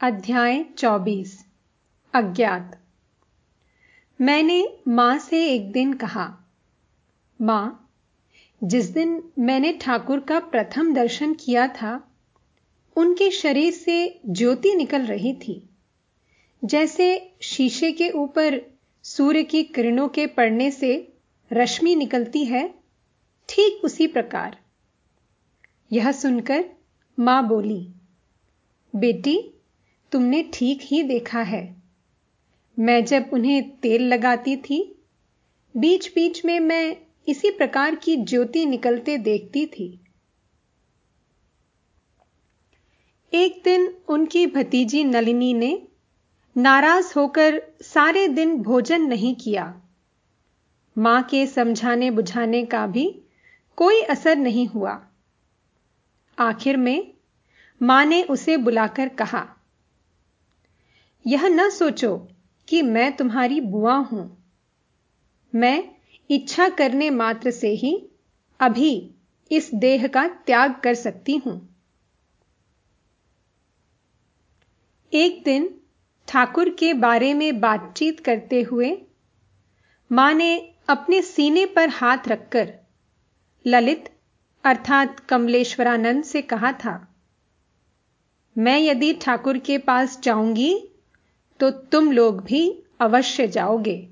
अध्याय 24 अज्ञात। मैंने माँ से एक दिन कहा, माँ, जिस दिन मैंने ठाकुर का प्रथम दर्शन किया था, उनके शरीर से ज्योति निकल रही थी। जैसे शीशे के ऊपर सूर्य की किरणों के पड़ने से रश्मि निकलती है, ठीक उसी प्रकार। यह सुनकर माँ बोली, बेटी तुमने ठीक ही देखा है। मैं जब उन्हें तेल लगाती थी बीच बीच में मैं इसी प्रकार की ज्योति निकलते देखती थी। एक दिन उनकी भतीजी नलिनी ने नाराज़ होकर सारे दिन भोजन नहीं किया। माँ के समझाने बुझाने का भी कोई असर नहीं हुआ। आखिर में माँ ने उसे बुलाकर कहा यह न सोचो कि मैं तुम्हारी बुआ हूँ। मैं इच्छा करने मात्र से ही अभी इस देह का त्याग कर सकती हूँ। एक दिन ठाकुर के बारे में बातचीत करते हुए माँ ने अपने सीने पर हाथ रखकर ललित अर्थात कमलेश्वरानंद से कहा था, मैं यदि ठाकुर के पास जाऊँगी तो तुम लोग भी अवश्य जाओगे।